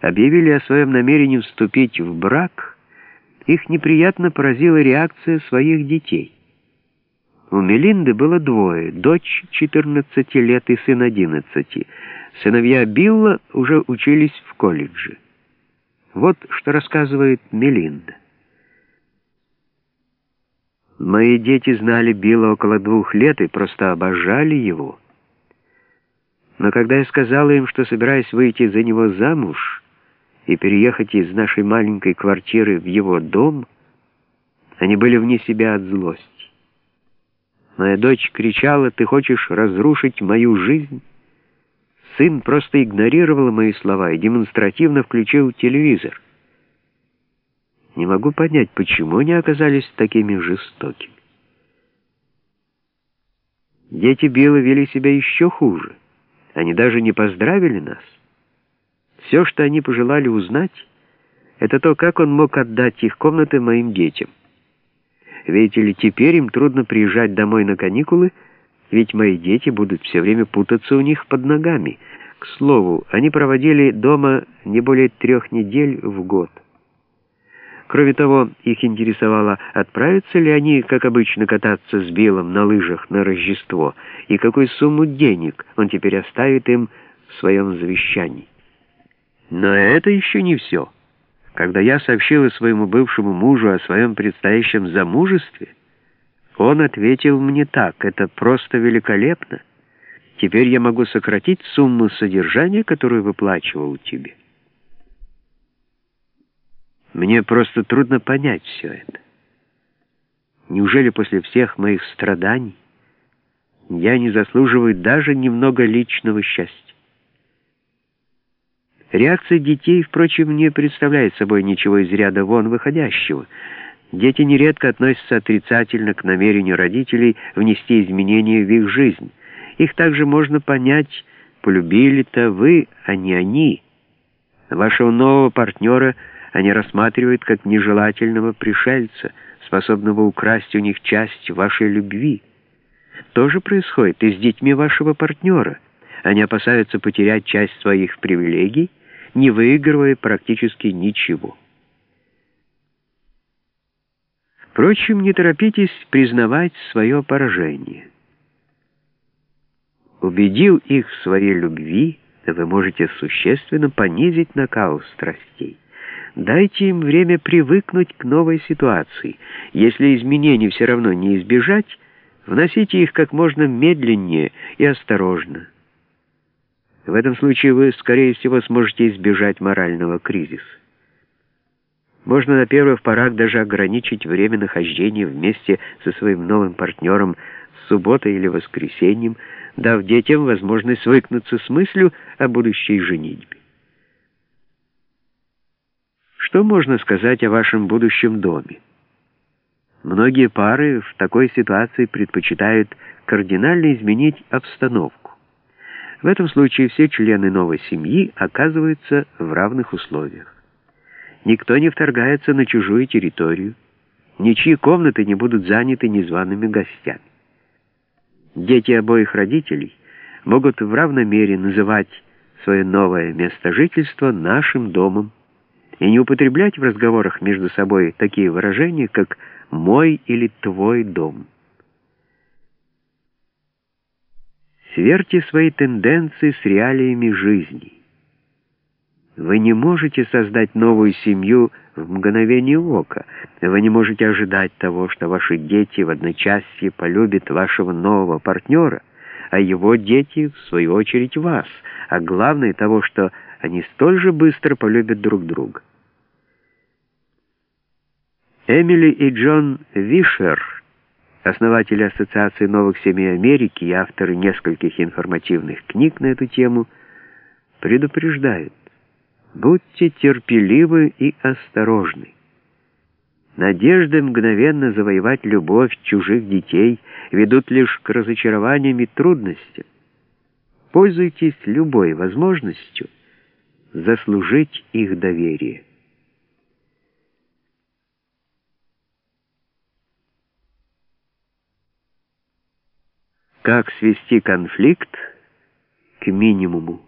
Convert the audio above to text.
объявили о своем намерении вступить в брак, их неприятно поразила реакция своих детей. У Мелинды было двое, дочь 14 лет и сын 11. Сыновья Билла уже учились в колледже. Вот что рассказывает Мелинда. Мои дети знали Билла около двух лет и просто обожали его. Но когда я сказала им, что собираюсь выйти за него замуж и переехать из нашей маленькой квартиры в его дом, они были вне себя от злости. Моя дочь кричала, «Ты хочешь разрушить мою жизнь?» Сын просто игнорировал мои слова и демонстративно включил телевизор. Не могу понять, почему они оказались такими жестокими. Дети Билла вели себя еще хуже. Они даже не поздравили нас. Все, что они пожелали узнать, это то, как он мог отдать их комнаты моим детям. Видите ли, теперь им трудно приезжать домой на каникулы, ведь мои дети будут все время путаться у них под ногами. К слову, они проводили дома не более трех недель в год. Кроме того, их интересовало, отправятся ли они, как обычно, кататься с Биллом на лыжах на Рождество, и какую сумму денег он теперь оставит им в своем завещании. Но это еще не все. Когда я сообщила своему бывшему мужу о своем предстоящем замужестве, он ответил мне так, это просто великолепно. Теперь я могу сократить сумму содержания, которую выплачивал тебе. Мне просто трудно понять все это. Неужели после всех моих страданий я не заслуживаю даже немного личного счастья? Реакция детей, впрочем, не представляет собой ничего из ряда вон выходящего. Дети нередко относятся отрицательно к намерению родителей внести изменения в их жизнь. Их также можно понять, полюбили-то вы, а не они. Вашего нового партнера – они рассматривают как нежелательного пришельца, способного украсть у них часть вашей любви. То же происходит и с детьми вашего партнера. Они опасаются потерять часть своих привилегий, не выигрывая практически ничего. Впрочем, не торопитесь признавать свое поражение. Убедил их в своей любви, вы можете существенно понизить накал страстей. Дайте им время привыкнуть к новой ситуации. Если изменений все равно не избежать, вносите их как можно медленнее и осторожно. В этом случае вы, скорее всего, сможете избежать морального кризиса. Можно на первых порах даже ограничить время нахождения вместе со своим новым партнером субботой или воскресеньем, дав детям возможность свыкнуться с мыслью о будущей женитьбе. Что можно сказать о вашем будущем доме? Многие пары в такой ситуации предпочитают кардинально изменить обстановку. В этом случае все члены новой семьи оказываются в равных условиях. Никто не вторгается на чужую территорию, ничьи комнаты не будут заняты незваными гостями. Дети обоих родителей могут в равной мере называть свое новое место жительства нашим домом, и не употреблять в разговорах между собой такие выражения, как «мой» или «твой дом». Сверьте свои тенденции с реалиями жизни. Вы не можете создать новую семью в мгновение ока. Вы не можете ожидать того, что ваши дети в одночасье полюбят вашего нового партнера, а его дети, в свою очередь, вас, а главное того, что они столь же быстро полюбят друг друга. Эмили и Джон Вишер, основатели Ассоциации новых семей Америки и авторы нескольких информативных книг на эту тему, предупреждают, будьте терпеливы и осторожны. Надежды мгновенно завоевать любовь чужих детей ведут лишь к разочарованиям и трудностям. Пользуйтесь любой возможностью заслужить их доверие. Как свести конфликт к минимуму?